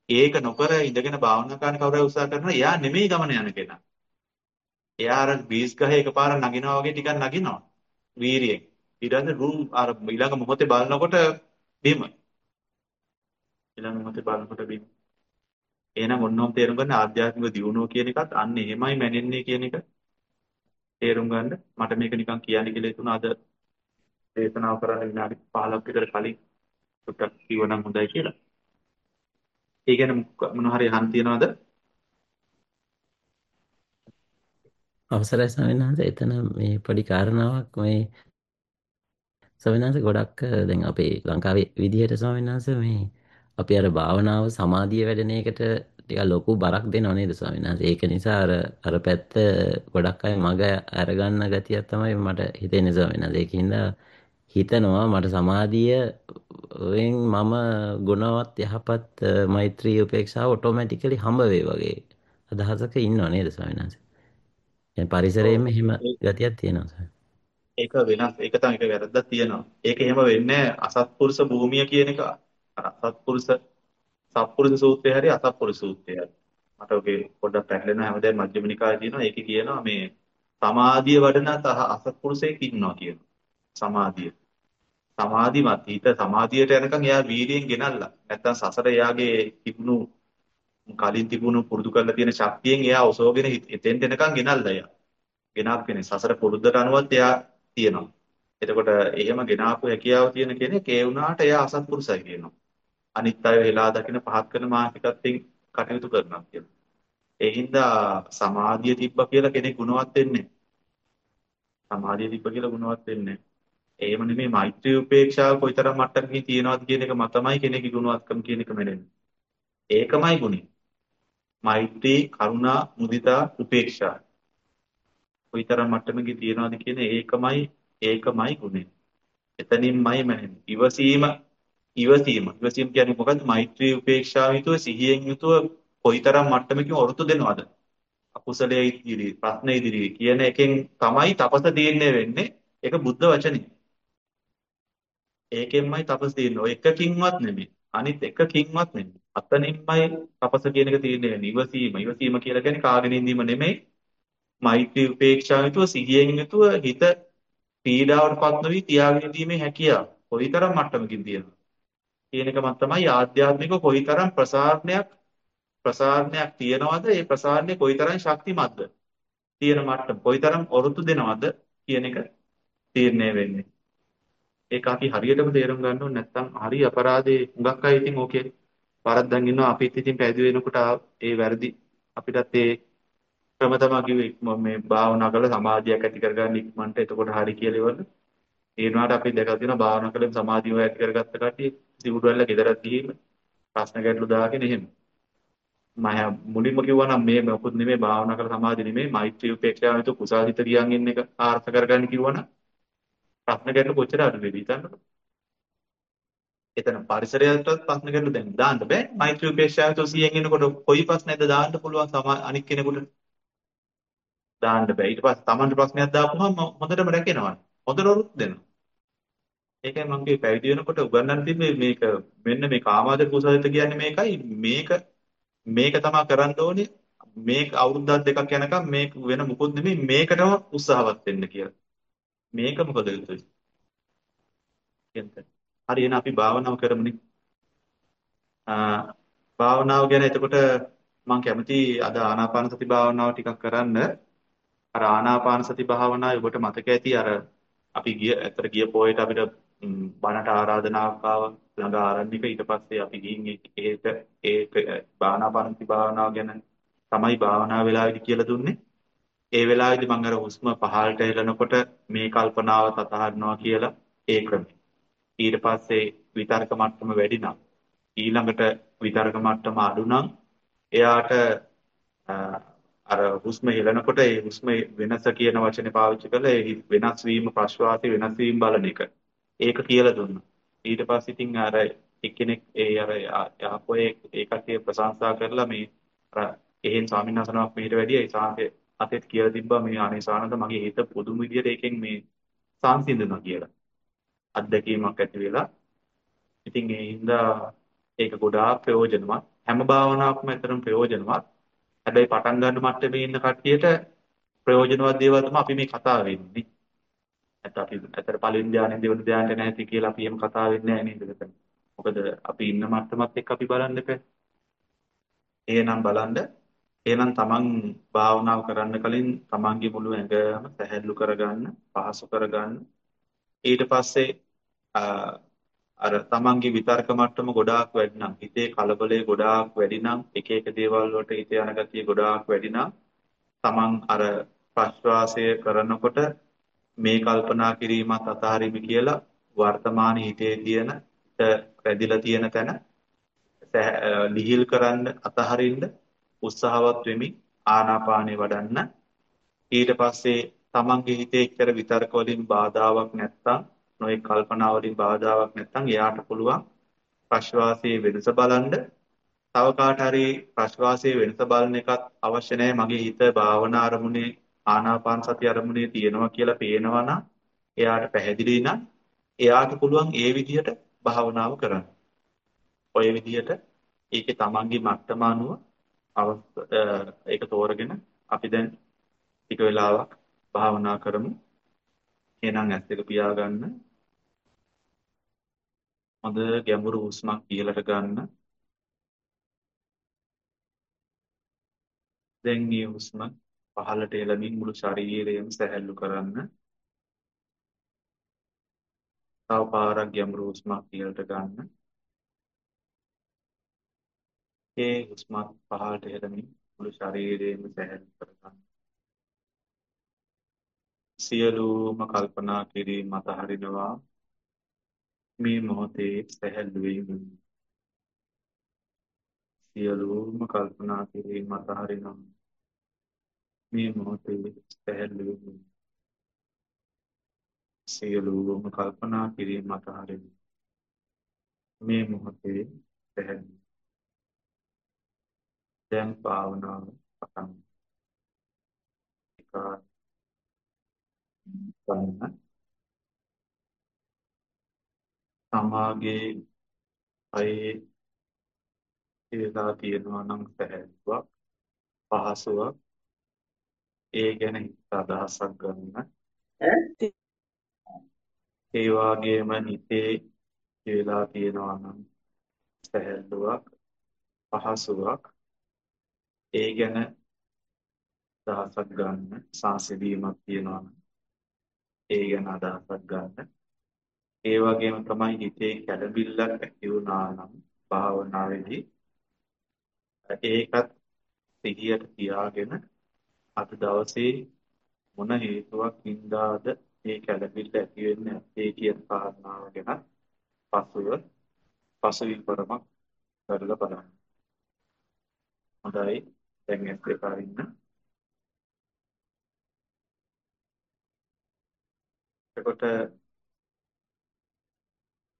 [SPEAKER 1] ඒක නොකර ඉඳගෙන භාවනා කරන කවුරු උත්සාහ කරනවා එයා නෙමෙයි ගමන යන කෙනා. එයා අර බීස් ගහේ එකපාර නගිනවා වගේ ටිකක් නගිනවා. වීරියෙන්. ඊට පස්සේ රුම් අර ඊළඟ මොහොතේ බලනකොට බිම. ඊළඟ මොහොතේ බලනකොට බිම. එහෙනම් ඔන්නෝම් තේරුම් ගන්න ආධ්‍යාත්මික දියුණුව කියන එකත් අන්න එහෙමයි මැනෙන්නේ කියන එක තේරුම් ගන්න. මට මේක නිකන් කියන්න කියලා හිතුණා අද දේශනාව කරන්න විනාඩි 15ක් විතර කලින් ටිකක් කිව්වනම් හොඳයි කියලා. ඒ ගැන මොන හරි අහන්න තියනවද?
[SPEAKER 2] අවසරයි ස්වාමීන් වහන්සේ. එතන මේ පොඩි කාරණාවක්. මේ ස්වාමීන් වහන්සේ ගොඩක් දැන් අපේ ලංකාවේ විදිහට ස්වාමීන් වහන්සේ මේ අපි අර භාවනාව සමාධිය වැඩෙන එකට ටිකක් ලොකු බරක් දෙනව නේද ස්වාමීන් වහන්සේ? ඒක නිසා අර අර පැත්ත ගොඩක් අය මග අරගන්න ගතියක් තමයි මට හිතෙන්නේ ස්වාමීන් වහන්සේ. ඒකින්ද හිතනවා මට සමාධියෙන් මම ගුණවත් යහපත් මෛත්‍රී උපේක්ෂාව ඔටෝමැටිකලි හම්බ වේ වගේ අදහසක ඉන්නව නේද ස්වාමීන් වහන්සේ දැන්. පරිසරයෙම එහෙම ගතියක් තියෙනවා ස්වාමීන්
[SPEAKER 1] ඒක වෙනස්. ඒක තමයි ඒක වැරද්දක් තියෙනවා. ඒක එහෙම වෙන්නේ අසත්පුරුෂ භූමිය කියන එක. අසත්පුරුෂ සත්පුරුෂ සූත්‍රය හරි අසත්පුරුෂ සූත්‍රය හරි. මට ඔගේ පොඩ්ඩක් පැහැදිලි නැහැ. හැමදාම මජ්ක්‍ධිම නිකායේ තියෙනවා. ඒකේ කියනවා මේ සමාධිය වඩන අසත්පුරුෂයෙක් ඉන්නවා කියනවා. සමාධිය. සමාධිමත් හිත සමාධියට යනකම් එයා වීර්යයෙන් ගෙනල්ලා. නැත්තම් සසර එයාගේ තිබුණු කලින් තිබුණු පුරුදු කරලා තියෙන ශක්තියෙන් එයා ඔසවගෙන හිත- එතෙන්ට එනකම් ගෙනල්ලා එයා. ගෙනාපු සසර පුරුද්දට අනුවත් එයා තියෙනවා. එතකොට එහෙම ගෙනාපු හැකියාව තියෙන කෙනෙක් ඒ වුණාට එයා අසත්පුරුෂයි කියනවා. අනිත් අය වෙලා දකින පහත් කරන මානසිකත්වයෙන් කටයුතු කරනවා කියලා. ඒ හින්දා සමාධිය තිබ්බ කියලා කෙනෙක් ගුණවත් වෙන්නේ නැහැ. සමාධිය තිබ්බ කියලා ගුණවත් වෙන්නේ නැහැ. එහෙම නෙමෙයි මෛත්‍රී උපේක්ෂාව කොයිතරම් මට්ටමකින් තියෙනවද කියන එක මතමයි කෙනෙකුගේ ගුණවත්කම කියන එක මෙරෙන්නේ. ඒකමයි ගුණය. මෛත්‍රී, කරුණා, මුදිතා, උපේක්ෂා කොයිතරම් මට්ටමකින් තියෙනවද කියන ඒකමයි ඒකමයි ගුණය. එතනින්මයි මැනෙන්නේ. ඉවසීම ඉවසීම. ඉවසීම කියන්නේ මොකද්ද? මෛත්‍රී උපේක්ෂාව යුතුව සිහියෙන් යුතුව කොයිතරම් මට්ටමකින් වරුතු දෙනවද? අකුසලයේ ඉදිරි ප්‍රශ්න ඉදිරි කියන එකෙන් තමයි තපස තීරණය වෙන්නේ. ඒක බුද්ධ වචනේ. ඒකෙන්මයි තපස තීරණය. ඔය එකකින්වත් නෙමෙයි. අනිත් එකකින්වත් නෙමෙයි. අතනින්මයි තපස කියන එක තීරණය වෙන්නේ. ඉවසීම. ඉවසීම කියලා කියන්නේ කාගෙන ඉඳීම නෙමෙයි. මෛත්‍රී උපේක්ෂාව යුතුව සිහියෙන් යුතුව හිත පීඩාවටපත් නොවි තියාගෙන ඉඳීමේ හැකියාව. කොයිතරම් මට්ටමකින් තියෙනවද? කියන එක මත තමයි ආධ්‍යාත්මික කොයිතරම් ප්‍රසාරණයක් ප්‍රසාරණයක් තියනවද? ඒ ප්‍රසාරණය කොයිතරම් ශක්තිමත්ද? තියෙන මට්ටම කොයිතරම් ඔරුතු දෙනවද කියන එක තීරණය වෙන්නේ. ඒක අපි හරියටම තේරුම් ගන්න ඕනේ නැත්නම් හරි අපරාධේ හුඟක් අය ඉතින් ඕකේ වරද්දන් ඉන්නවා. අපිත් ඉතින් පැවිදි වෙනකොට ඒ වැරදි. අපිටත් ඒ ක්‍රම තමයි කිව්වේ. මම මේ භාවනා කරලා සමාධියක් ඇති කරගන්න ඉක්මනට එතකොට හරි කියලා ඉවරද? ඒ වුණාට අපි දැකලා තියෙනවා භාවනා කළේ සමාධිය ඇති කරගත්ත කට්ටිය සිවුරු වල ගෙදරත් ගිහින් ප්‍රශ්න ගැටලු දාගෙන එහෙම. මම මුලින්ම කිව්වා නම් මේ මොකුත් නෙමෙයි භාවනා කරලා සමාධිය නෙමෙයි මෛත්‍රී උපේක්ෂාව යුතු කුසල් හිත ගියන් ඉන්න එක ආර්ථ කරගන්න කිව්වනම් ප්‍රශ්න ගැටලු කොච්චර අඩු වෙයිද හිතන්නකෝ. එතන පරිසරයටත් ප්‍රශ්න ගැටලු දැන් දාන්න බෑ. මෛත්‍රී උපේක්ෂාව යුතු 100න් ඉන්නකොට කොයි ප්‍රශ්නයක්ද දාන්න පුළුවන්? සමා අනික් කෙනෙකුට දාන්න බෑ. ඊට පස්සේ Tamanට ප්‍රශ්නයක් දාපුවම හොඳටම රැකෙනවා. හොඳට උරුත් දෙනවා. ඒකයි මම කිව්වේ පැවිදි වෙනකොට උගන්වන්න තිබ්බේ මේක මෙන්න මේ කාමාද කුසලිත කියන්නේ මේකයි. මේක මේක තමයි කරන්න ඕනේ. මේක අවුරුද්දක් දෙකක් යනකම් මේක වෙන මුකුත් නෙමෙයි. මේකටම උත්සාහවත් වෙන්න කියලා. මේක මොකද යුතුයි කියන්නේ. හරි එහෙනම් අපි භාවනාව කරමුනේ. ආ භාවනාව ගැන එතකොට මම කැමති අද ආනාපාන සති භාවනාව ටිකක් කරන්න. අර ආනාපාන සති භාවනාවේ ඔබට මතක ඇති අර අපි ගිය ඇත්තට ගිය පොයට අපිට බණට ආරාධනාවක් ආවා ළඟ ආරණ්‍යක ඊට පස්සේ අපි ගිහින් ඒක ඒක ආනාපාන සති භාවනාව ගැන තමයි භාවනා වෙලාවේදී කියලා දුන්නේ. ඒ වෙලාවේදී මම අර හුස්ම පහළට හෙලනකොට මේ කල්පනාව තතහරිනවා කියලා ඒ ක්‍රමය. ඊට පස්සේ විතර්ක මට්ටම වැඩි නම් ඊළඟට විතර්ක මට්ටම අඩු නම් එයාට අර හුස්ම හෙලනකොට ඒ හුස්ම වෙනස කියන වචනේ පාවිච්චි කරලා ඒ වෙනස් වීම ප්‍රශ්වාසය වෙනස් වීම බලන එක. ඒක කියලා දුන්නා. ඊට පස්සේ ඉතින් අර එක්කෙනෙක් ඒ අර යහපොයේ ඒ කට්ටිය ප්‍රශංසා කරලා මේ අර එහෙන් ස්වාමීන් වහන්සේනමක් මෙහෙට වැඩිය ඒ සාන්තේ අතෙත් කියලා තිබ්බා මේ අනේ සානන්ද මගේ හිත පුදුම විදියට ඒකෙන් මේ සංසිඳුණා කියලා. අත්දැකීමක් ඇති වෙලා. ඉතින් ඒ හින්දා ඒක ගොඩාක් ප්‍රයෝජනවත්. හැම භාවනාවක්ම ඇතරම් ප්‍රයෝජනවත්. හැබැයි පටන් ගන්න මට්ටමේ ඉන්න කට්ටියට ප්‍රයෝජනවත් දේවල් තමයි අපි මේ කතා වෙන්නේ. නැත්නම් අපි ඇතර පළවෙනි ධානයෙන් දෙවෙනි ධානයට නැති කියලා අපි එහෙම කතා වෙන්නේ නැහැ නේද මෙතන. මොකද අපි ඉන්න මට්ටමත් එක්ක අපි බලන්න එපා. එහෙනම් බලන්න එහෙනම් තමන් භාවනාව කරන්න කලින් තමන්ගේ මුළු ඇඟම සැහැල්ලු කරගන්න, පහසු කරගන්න. ඊට පස්සේ අර තමන්ගේ විතර්ක මට්ටම ගොඩාක් වැඩි නම් හිතේ කලබලය ගොඩාක් වැඩි නම් එක එක දේවල් වලට හිත යන ගතිය ගොඩාක් වැඩි නම් තමන් අර ප්‍රශ්වාසය කරනකොට මේ කල්පනා කිරීමත් අතහරිමි කියලා වර්තමාන හිතේ තියෙන රැඳිලා තියෙන තැන ලිහිල් කරන්න අතහරින්න උත්සාහවත් වෙමින් ආනාපානේ වඩන්න. ඊට පස්සේ තමන්ගේ හිතේ එක්තර විතර්ක වලින් බාධාවක් නැත්තම් නොයෙක් කල්පනා වලින් බාධාවක් නැත්තම් එයාට පුළුවන් ප්‍රශ්වාසයේ වෙනස බලන්න. තව කාට හරි ප්‍රශ්වාසයේ වෙනස බලන එකත් අවශ්‍ය නැහැ. මගේ හිත භාවනා අරමුණේ ආනාපාන සති අරමුණේ තියෙනවා කියලා පේනවා නම් එයාට පැහැදිලි නම් එයාට පුළුවන් ඒ විදිහට භාවනාව කරන්න. ඔය විදිහට ඒකේ තමන්ගේ මට්ටම අනුව ඒක තෝරගෙන අපි දැන් ටික වෙලාවක් භාවනා කරමු. එහෙනම් ඇස් දෙක පියාගන්න. හොඳ ගැඹුරු හුස්මක් ඉහළට ගන්න. දැන් මේ හුස්ම පහළට එළමින් මුළු ශරීරයම සැහැල්ලු කරන්න. තව පාරක් ගැඹුරු හුස්මක් ඉහළට ගන්න. ඒ හුස්මත් පහළට එළමින් මුළු ශරීරයම සැහැල්ලු කරගන්න. සියලුම කල්පනා කිරීම අතහරිනවා මේ මොහොතේ සැහැල්ලුවෙන් සියලුම කල්පනා කිරීම අතහරිනවා මේ මොහොතේ පැහැදිලිවම සියලුම කල්පනා කිරීම අතහරින මේ මොහොතේ පැහැදිලි දැන් භාවනාව පටන් ගන්න සමාගේ අයේ ඉඳලා තියෙනවා නම් පැහැදිලිවක් පහසුවක්. ඒ ගැන අදහසක් ගන්න. ඒ වගේම හිතේ කියලා තියෙනවා නම් සැහැල්ලුවක් පහසුවක් ඒ ගැන අදහසක් ගන්න සංසිඳීමක් තියෙනවා නම් ඒ ගැන අදහසක් ගන්න ඒ වගේම තමයි හිතේ කැළඹිල්ලක් ඇති වුණා නම් භාවනාවේදී ඒකත් සිහියට තියාගෙන අද දවසේ මොන හේතුවක් හින්දාද මේ කැළඹිල්ල ඇති වෙන්නේ නැත්තේ කියන කාරණාව ගැන පසුව පසුවිපරමක් කරලා බලන්න. හොඳයි. දැන් ඇස් දෙක අරින්න. එතකොට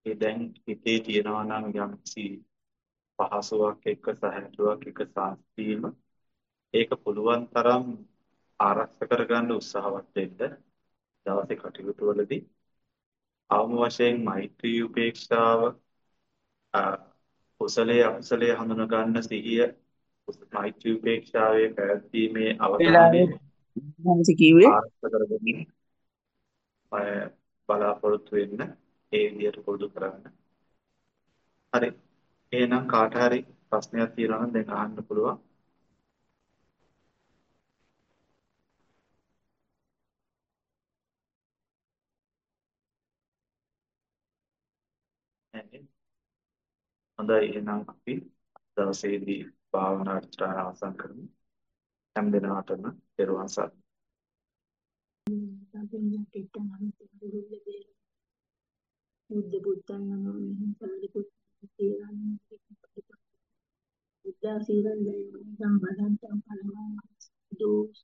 [SPEAKER 1] ඒ දැන් හිතේ තියෙනවා නම් යම්කිසි පහසුවක් එක්ක සහැල්ලුවක් එක්ක සාස්තිීම ඒක පුළුවන් තරම් ආරක්ෂා කරගන්න උත්සාහවත් වෙන්න දවසේ කටයුතු වලදී අවම වශයෙන් මෛත්‍රී උපේක්ෂාව කුසලයේ අකුසලයේ හඳුන ගන්න සිහිය මෛත්‍රී උපේක්ෂාවේ පැවැත්ීමේ අවධානය ආරක්ෂා කරගන්න බලාපොරොත්තු වෙන්න ඒ විදිහට පුරුදු කරන්න. හරි. එහෙනම් කාට හරි ප්‍රශ්නයක් තියෙනවා නම් දැන් අහන්න පුළුවන්. හොඳයි එහෙනම් අපි දවසේදී භාවනා අර්ථාන අවසන් කරමු. හැම දිනකටම පෙරවන් සරණයි.
[SPEAKER 3] බුද්ධ පුත්තන් නමෝ සාරිපුත්ත සීලං බුද්ධ සීලං දයෝ සම්බදන්තං පලමං දෝෂ